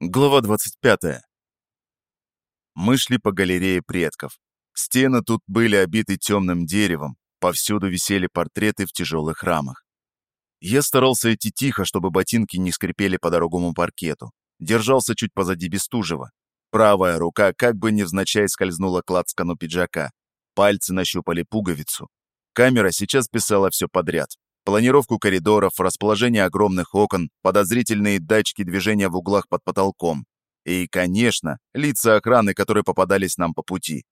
Глава 25. Мы шли по галерее предков. Стены тут были обиты темным деревом, повсюду висели портреты в тяжелых рамах. Я старался идти тихо, чтобы ботинки не скрипели по дорогому паркету. Держался чуть позади Бестужева. Правая рука как бы невзначай скользнула к лацкану пиджака. Пальцы нащупали пуговицу. Камера сейчас писала все подряд. Планировку коридоров, расположение огромных окон, подозрительные датчики движения в углах под потолком. И, конечно, лица охраны, которые попадались нам по пути.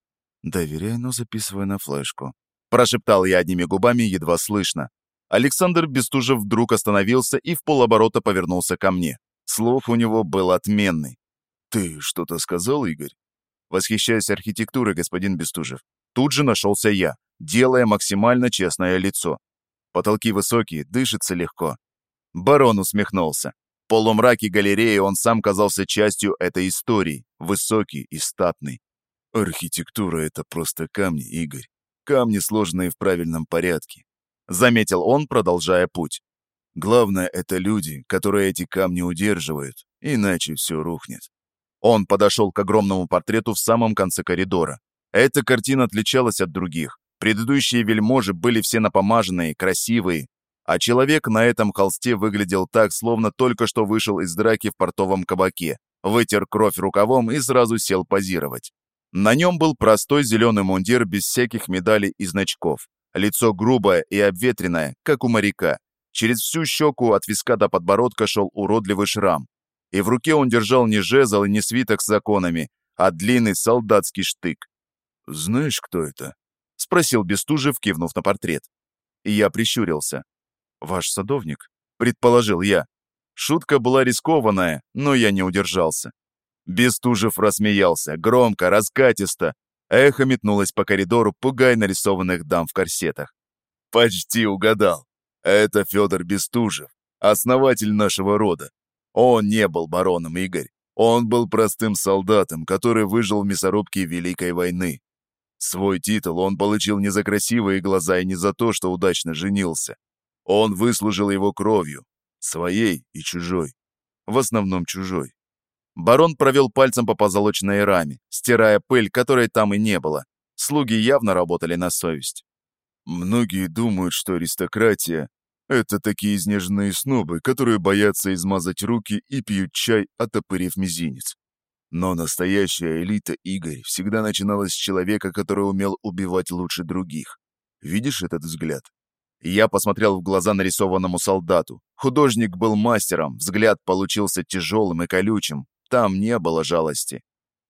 «Доверяй, но записывай на флешку», – прошептал я одними губами, едва слышно. Александр Бестужев вдруг остановился и в полоборота повернулся ко мне. Слух у него был отменный. «Ты что-то сказал, Игорь?» Восхищаясь архитектурой, господин Бестужев. Тут же нашелся я, делая максимально честное лицо. Потолки высокие, дышится легко. Барон усмехнулся. В полумраке галереи он сам казался частью этой истории, высокий и статный. «Архитектура — это просто камни, Игорь. Камни, сложенные в правильном порядке», — заметил он, продолжая путь. «Главное — это люди, которые эти камни удерживают, иначе все рухнет». Он подошел к огромному портрету в самом конце коридора. Эта картина отличалась от других. Предыдущие вельможи были все напомаженные, красивые, а человек на этом холсте выглядел так, словно только что вышел из драки в портовом кабаке, вытер кровь рукавом и сразу сел позировать. На нем был простой зеленый мундир без всяких медалей и значков. Лицо грубое и обветренное, как у моряка. Через всю щеку от виска до подбородка шел уродливый шрам. И в руке он держал не жезл и не свиток с законами, а длинный солдатский штык. «Знаешь, кто это?» — спросил Бестужев, кивнув на портрет. И я прищурился. «Ваш садовник?» — предположил я. Шутка была рискованная, но я не удержался. Бестужев рассмеялся, громко, раскатисто. Эхо метнулось по коридору, пугая нарисованных дам в корсетах. «Почти угадал. Это Федор Бестужев, основатель нашего рода. Он не был бароном, Игорь. Он был простым солдатом, который выжил в мясорубке Великой войны. Свой титул он получил не за красивые глаза и не за то, что удачно женился. Он выслужил его кровью, своей и чужой. В основном чужой. Барон провел пальцем по позолоченной раме, стирая пыль, которой там и не было. Слуги явно работали на совесть. Многие думают, что аристократия — это такие изнеженные снобы, которые боятся измазать руки и пьют чай, отопырив мизинец. Но настоящая элита Игорь всегда начиналась с человека, который умел убивать лучше других. Видишь этот взгляд? Я посмотрел в глаза нарисованному солдату. Художник был мастером, взгляд получился тяжелым и колючим. Там не было жалости.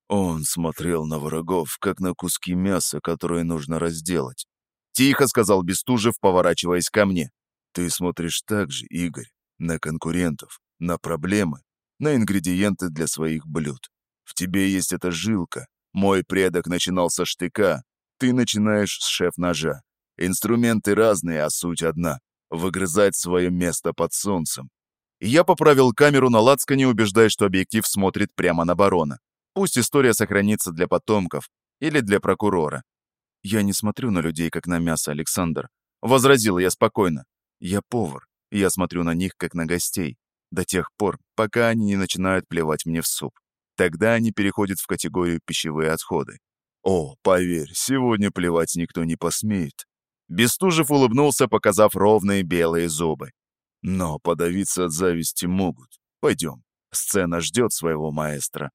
Он смотрел на врагов, как на куски мяса, которые нужно разделать. Тихо сказал Бестужев, поворачиваясь ко мне. Ты смотришь так же, Игорь, на конкурентов, на проблемы, на ингредиенты для своих блюд. В тебе есть эта жилка. Мой предок начинал со штыка, ты начинаешь с шеф-ножа. Инструменты разные, а суть одна — выгрызать свое место под солнцем. Я поправил камеру на лацкане, убеждая, что объектив смотрит прямо на барона. Пусть история сохранится для потомков или для прокурора. «Я не смотрю на людей, как на мясо, Александр», — возразил я спокойно. «Я повар, и я смотрю на них, как на гостей, до тех пор, пока они не начинают плевать мне в суп. Тогда они переходят в категорию пищевые отходы. О, поверь, сегодня плевать никто не посмеет. Бестужев улыбнулся, показав ровные белые зубы. Но подавиться от зависти могут. Пойдем, сцена ждет своего маэстро.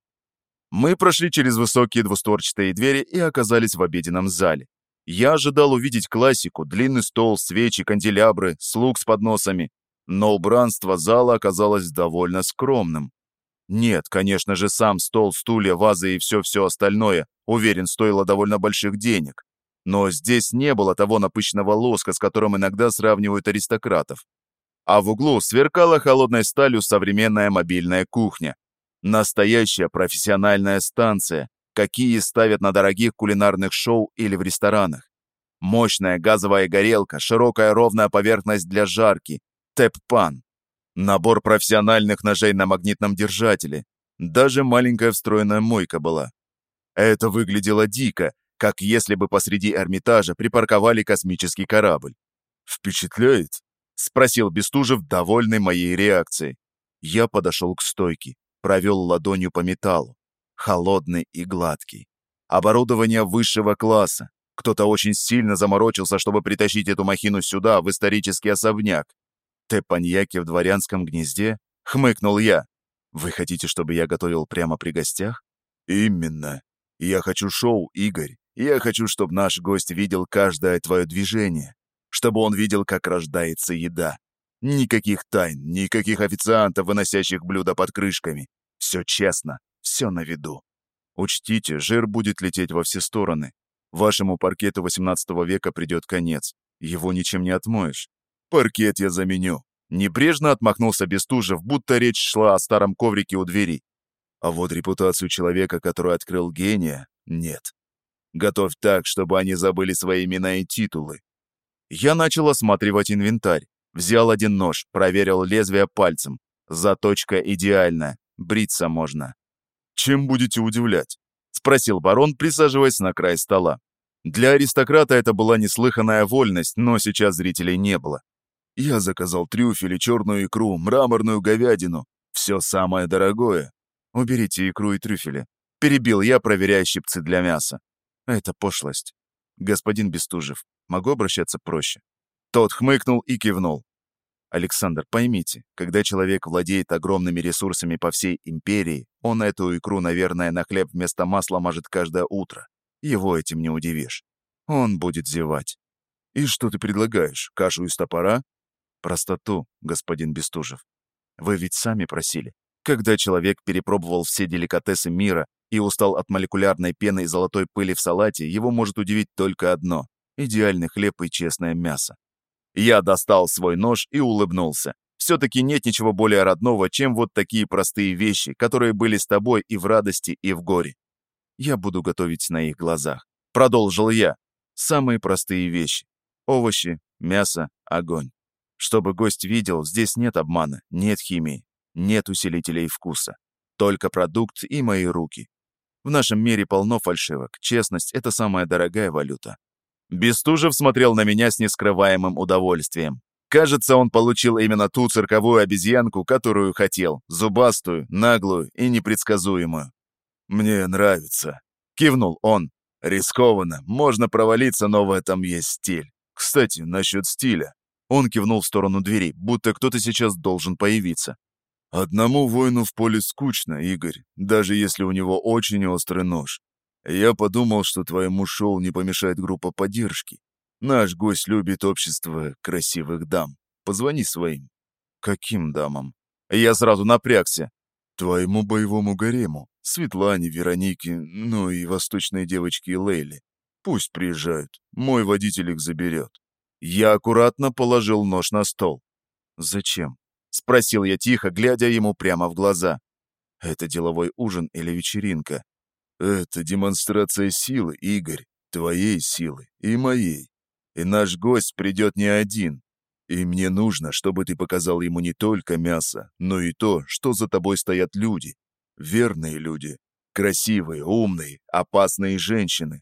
Мы прошли через высокие двустворчатые двери и оказались в обеденном зале. Я ожидал увидеть классику, длинный стол, свечи, канделябры, слуг с подносами. Но убранство зала оказалось довольно скромным. Нет, конечно же, сам стол, стулья, вазы и все-все остальное, уверен, стоило довольно больших денег. Но здесь не было того напыщенного лоска, с которым иногда сравнивают аристократов. А в углу сверкала холодной сталью современная мобильная кухня. Настоящая профессиональная станция, какие ставят на дорогих кулинарных шоу или в ресторанах. Мощная газовая горелка, широкая ровная поверхность для жарки, тэп-пан. Набор профессиональных ножей на магнитном держателе. Даже маленькая встроенная мойка была. Это выглядело дико, как если бы посреди Эрмитажа припарковали космический корабль. «Впечатляет?» — спросил Бестужев, довольный моей реакцией. Я подошел к стойке. провел ладонью по металлу. Холодный и гладкий. Оборудование высшего класса. Кто-то очень сильно заморочился, чтобы притащить эту махину сюда, в исторический особняк. Тепаньяки в дворянском гнезде? Хмыкнул я. Вы хотите, чтобы я готовил прямо при гостях? Именно. Я хочу шоу, Игорь. Я хочу, чтобы наш гость видел каждое твое движение. Чтобы он видел, как рождается еда. Никаких тайн, никаких официантов, выносящих блюда под крышками. Все честно, все на виду. Учтите, жир будет лететь во все стороны. Вашему паркету XVIII века придет конец. Его ничем не отмоешь. Паркет я заменю. Небрежно отмахнулся Бестужев, будто речь шла о старом коврике у двери. А вот репутацию человека, который открыл гения, нет. Готовь так, чтобы они забыли свои имена и титулы. Я начал осматривать инвентарь. Взял один нож, проверил лезвие пальцем. Заточка идеальна, бриться можно. «Чем будете удивлять?» — спросил барон, присаживаясь на край стола. Для аристократа это была неслыханная вольность, но сейчас зрителей не было. Я заказал трюфели, черную икру, мраморную говядину. Все самое дорогое. Уберите икру и трюфели. Перебил я, проверяя щипцы для мяса. Это пошлость. Господин Бестужев, могу обращаться проще? Тот хмыкнул и кивнул. Александр, поймите, когда человек владеет огромными ресурсами по всей империи, он эту икру, наверное, на хлеб вместо масла мажет каждое утро. Его этим не удивишь. Он будет зевать. И что ты предлагаешь? Кашу из топора? Простоту, господин Бестужев. Вы ведь сами просили. Когда человек перепробовал все деликатесы мира и устал от молекулярной пены и золотой пыли в салате, его может удивить только одно – идеальный хлеб и честное мясо. Я достал свой нож и улыбнулся. Все-таки нет ничего более родного, чем вот такие простые вещи, которые были с тобой и в радости, и в горе. Я буду готовить на их глазах. Продолжил я. Самые простые вещи. Овощи, мясо, огонь. Чтобы гость видел, здесь нет обмана, нет химии, нет усилителей вкуса. Только продукт и мои руки. В нашем мире полно фальшивок. Честность – это самая дорогая валюта. Бестужев смотрел на меня с нескрываемым удовольствием. Кажется, он получил именно ту цирковую обезьянку, которую хотел. Зубастую, наглую и непредсказуемую. «Мне нравится», — кивнул он. «Рискованно. Можно провалиться, но в этом есть стиль. Кстати, насчет стиля». Он кивнул в сторону двери, будто кто-то сейчас должен появиться. «Одному воину в поле скучно, Игорь, даже если у него очень острый нож. Я подумал, что твоему шоу не помешает группа поддержки. Наш гость любит общество красивых дам. Позвони своим. Каким дамам? Я сразу напрягся. Твоему боевому гарему. Светлане, Веронике, ну и восточной девочке Лейли. Пусть приезжают. Мой водитель их заберет. Я аккуратно положил нож на стол. «Зачем?» — спросил я тихо, глядя ему прямо в глаза. «Это деловой ужин или вечеринка?» Это демонстрация силы, Игорь, твоей силы и моей. И наш гость придет не один. И мне нужно, чтобы ты показал ему не только мясо, но и то, что за тобой стоят люди. Верные люди. Красивые, умные, опасные женщины.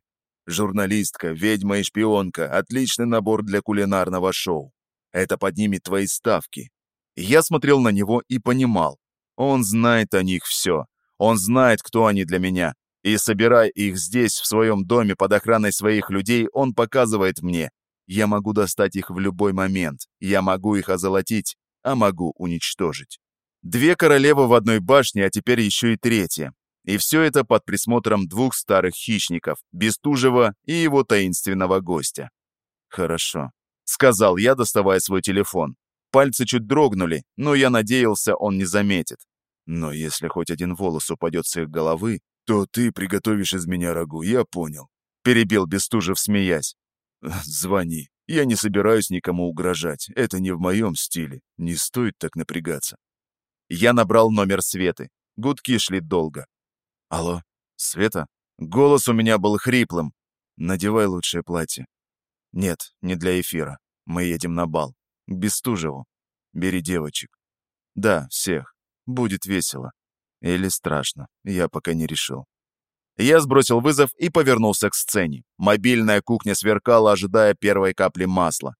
Журналистка, ведьма и шпионка – отличный набор для кулинарного шоу. Это поднимет твои ставки. Я смотрел на него и понимал. Он знает о них все. Он знает, кто они для меня. И собирая их здесь, в своем доме, под охраной своих людей, он показывает мне, я могу достать их в любой момент, я могу их озолотить, а могу уничтожить. Две королевы в одной башне, а теперь еще и третья. И все это под присмотром двух старых хищников, Бестужева и его таинственного гостя. «Хорошо», — сказал я, доставая свой телефон. Пальцы чуть дрогнули, но я надеялся, он не заметит. Но если хоть один волос упадет с их головы, то ты приготовишь из меня рагу, я понял. Перебил Бестужев, смеясь. Звони. Я не собираюсь никому угрожать. Это не в моем стиле. Не стоит так напрягаться. Я набрал номер Светы. Гудки шли долго. Алло, Света? Голос у меня был хриплым. Надевай лучшее платье. Нет, не для эфира. Мы едем на бал. К Бестужеву. Бери девочек. Да, всех. Будет весело. Или страшно, я пока не решил. Я сбросил вызов и повернулся к сцене. Мобильная кухня сверкала, ожидая первой капли масла.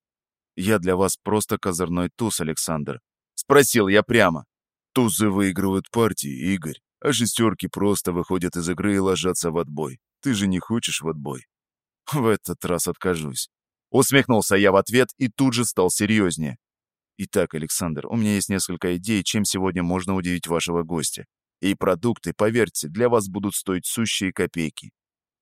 «Я для вас просто козырной туз, Александр», — спросил я прямо. Тузы выигрывают партии, Игорь, а шестерки просто выходят из игры и ложатся в отбой. Ты же не хочешь в отбой? В этот раз откажусь. Усмехнулся я в ответ и тут же стал серьезнее. Итак, Александр, у меня есть несколько идей, чем сегодня можно удивить вашего гостя. И продукты, поверьте, для вас будут стоить сущие копейки.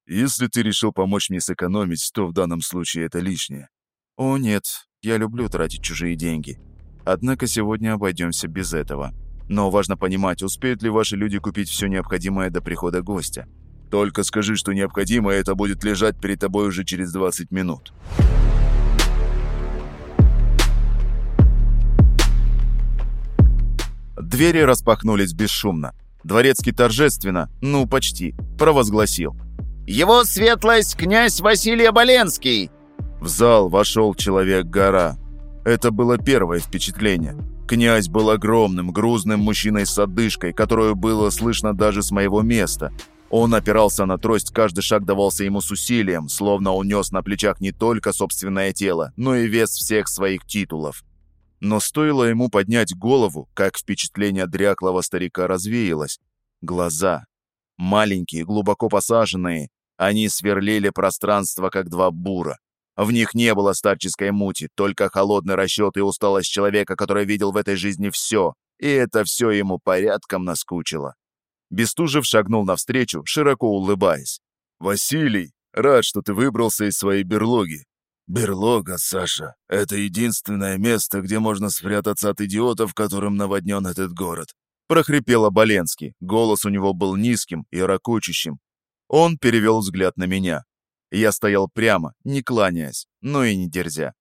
Если ты решил помочь мне сэкономить, то в данном случае это лишнее. О нет, я люблю тратить чужие деньги. Однако сегодня обойдемся без этого. Но важно понимать, успеют ли ваши люди купить все необходимое до прихода гостя. Только скажи, что необходимо, и это будет лежать перед тобой уже через 20 минут. Двери распахнулись бесшумно. Дворецкий торжественно, ну почти, провозгласил. «Его светлость князь Василий Оболенский!» В зал вошел человек-гора. Это было первое впечатление. Князь был огромным, грузным мужчиной с одышкой, которую было слышно даже с моего места. Он опирался на трость, каждый шаг давался ему с усилием, словно он нес на плечах не только собственное тело, но и вес всех своих титулов. Но стоило ему поднять голову, как впечатление дряклого старика развеялось. Глаза. Маленькие, глубоко посаженные. Они сверлили пространство, как два бура. В них не было старческой мути, только холодный расчет и усталость человека, который видел в этой жизни все. И это все ему порядком наскучило. Бестужев шагнул навстречу, широко улыбаясь. «Василий, рад, что ты выбрался из своей берлоги. «Берлога, Саша, это единственное место, где можно спрятаться от идиотов, которым наводнен этот город», — прохрипел Оболенский. Голос у него был низким и ракочущим. Он перевел взгляд на меня. Я стоял прямо, не кланяясь, но и не дерзя.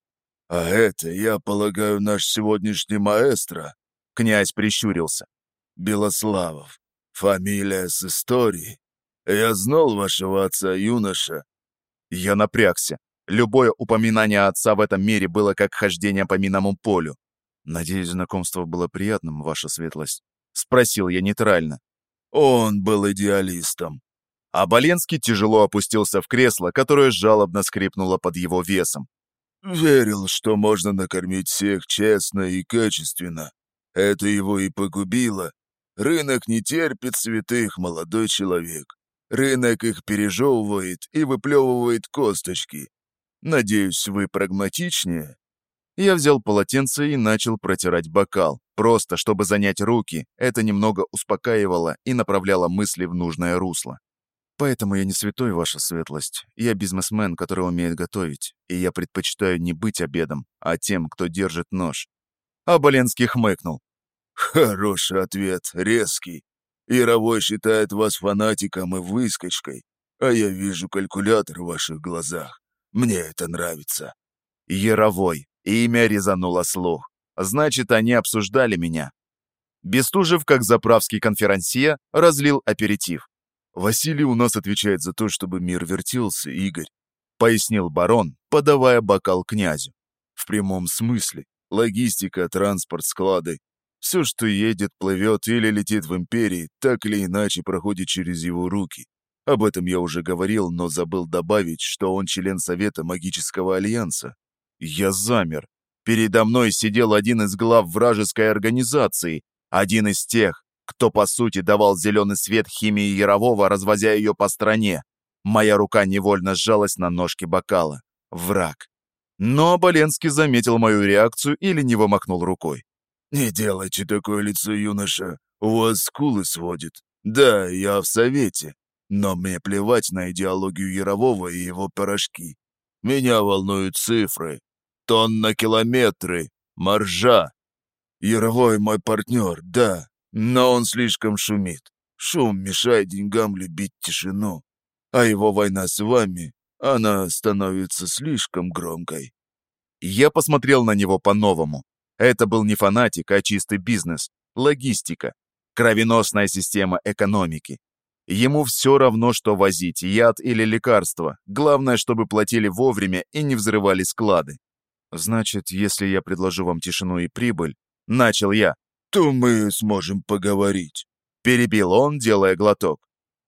«А это, я полагаю, наш сегодняшний маэстро?» Князь прищурился. «Белославов. Фамилия с историей. Я знал вашего отца, юноша». Я напрягся. Любое упоминание отца в этом мире было как хождение по минному полю. «Надеюсь, знакомство было приятным, ваша светлость?» — спросил я нейтрально. «Он был идеалистом». А Боленский тяжело опустился в кресло, которое жалобно скрипнуло под его весом. «Верил, что можно накормить всех честно и качественно. Это его и погубило. Рынок не терпит святых, молодой человек. Рынок их пережевывает и выплевывает косточки. Надеюсь, вы прагматичнее?» Я взял полотенце и начал протирать бокал, просто чтобы занять руки. Это немного успокаивало и направляло мысли в нужное русло. Поэтому я не святой, ваша светлость. Я бизнесмен, который умеет готовить. И я предпочитаю не быть обедом, а тем, кто держит нож. А хмыкнул. Хороший ответ, резкий. Яровой считает вас фанатиком и выскочкой, а я вижу калькулятор в ваших глазах. Мне это нравится». Яровой. Имя резануло слух. Значит, они обсуждали меня. Бестужев, как заправский конферансье, разлил аперитив. «Василий у нас отвечает за то, чтобы мир вертелся, Игорь», — пояснил барон, подавая бокал князю. «В прямом смысле. Логистика, транспорт, склады. Все, что едет, плывет или летит в империи, так или иначе проходит через его руки. Об этом я уже говорил, но забыл добавить, что он член Совета Магического Альянса. Я замер. Передо мной сидел один из глав вражеской организации, один из тех, кто, по сути, давал зеленый свет химии Ярового, развозя ее по стране. Моя рука невольно сжалась на ножке бокала. Враг. Но Боленский заметил мою реакцию и лениво махнул рукой. «Не делайте такое лицо, юноша. У вас скулы сводит. Да, я в совете. Но мне плевать на идеологию Ярового и его порошки. Меня волнуют цифры. Тонн на километры. Маржа. Яровой мой партнер, да, но он слишком шумит. Шум мешает деньгам любить тишину. А его война с вами, она становится слишком громкой. Я посмотрел на него по-новому. Это был не фанатик, а чистый бизнес, логистика, кровеносная система экономики. Ему все равно, что возить, яд или лекарство. Главное, чтобы платили вовремя и не взрывали склады. Значит, если я предложу вам тишину и прибыль, начал я, то мы сможем поговорить. Перебил он, делая глоток.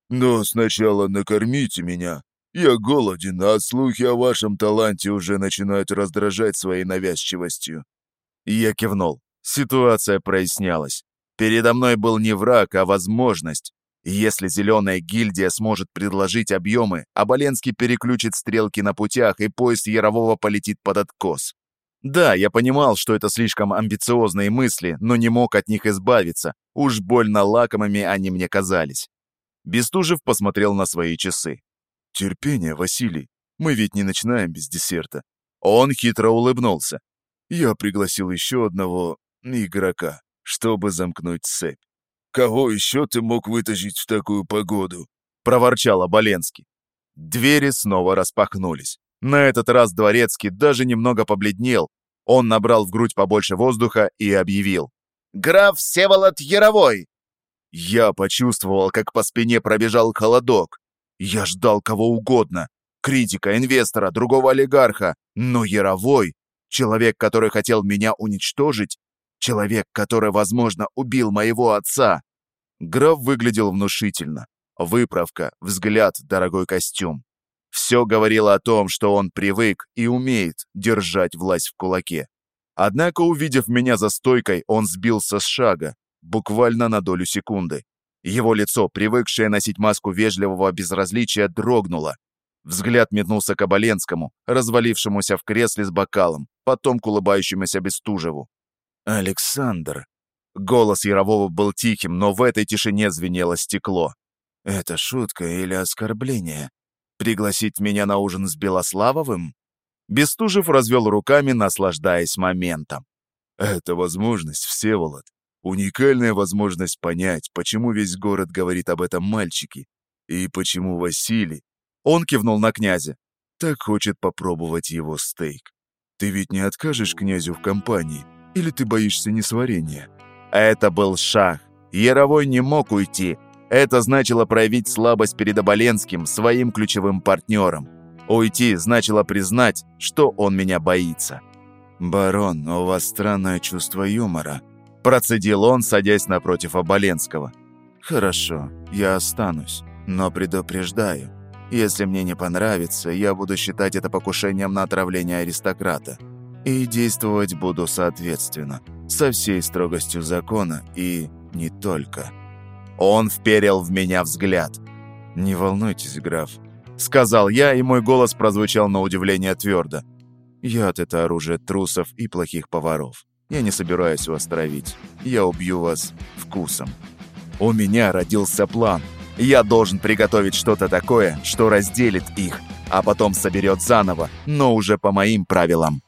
Но сначала накормите меня. Я голоден, а слухи о вашем таланте уже начинают раздражать своей навязчивостью. Я кивнул. Ситуация прояснялась. Передо мной был не враг, а возможность. Если зеленая гильдия сможет предложить объемы, Оболенский переключит стрелки на путях, и поезд Ярового полетит под откос. Да, я понимал, что это слишком амбициозные мысли, но не мог от них избавиться. Уж больно лакомыми они мне казались. Бестужев посмотрел на свои часы. «Терпение, Василий. Мы ведь не начинаем без десерта». Он хитро улыбнулся. «Я пригласил еще одного игрока, чтобы замкнуть цепь». «Кого еще ты мог вытащить в такую погоду?» — проворчал Оболенский. Двери снова распахнулись. На этот раз Дворецкий даже немного побледнел. Он набрал в грудь побольше воздуха и объявил. «Граф Всеволод Яровой!» Я почувствовал, как по спине пробежал холодок. Я ждал кого угодно. Критика, инвестора, другого олигарха. Но Яровой, человек, который хотел меня уничтожить, человек, который, возможно, убил моего отца. Граф выглядел внушительно. Выправка, взгляд, дорогой костюм. Все говорило о том, что он привык и умеет держать власть в кулаке. Однако, увидев меня за стойкой, он сбился с шага, буквально на долю секунды. Его лицо, привыкшее носить маску вежливого безразличия, дрогнуло. Взгляд метнулся к Оболенскому, развалившемуся в кресле с бокалом, потом к улыбающемуся Бестужеву. «Александр!» Голос Ярового был тихим, но в этой тишине звенело стекло. «Это шутка или оскорбление?» Пригласить меня на ужин с Белославовым? Бестужев развел руками, наслаждаясь моментом. Это возможность, Всеволод. Уникальная возможность понять, почему весь город говорит об этом мальчике. И почему Василий, он кивнул на князя, так хочет попробовать его стейк. Ты ведь не откажешь князю в компании? Или ты боишься несварения? Это был шах. Яровой не мог уйти, это значило проявить слабость перед Оболенским, своим ключевым партнером. Уйти значило признать, что он меня боится. «Барон, у вас странное чувство юмора», – процедил он, садясь напротив Оболенского. «Хорошо, я останусь, но предупреждаю, если мне не понравится, я буду считать это покушением на отравление аристократа. И действовать буду соответственно, со всей строгостью закона и не только». Он вперил в меня взгляд. «Не волнуйтесь, граф», — сказал я, и мой голос прозвучал на удивление твердо. «Яд — это оружие трусов и плохих поваров. Я не собираюсь вас травить. Я убью вас вкусом. У меня родился план. Я должен приготовить что-то такое, что разделит их, а потом соберет заново, но уже по моим правилам».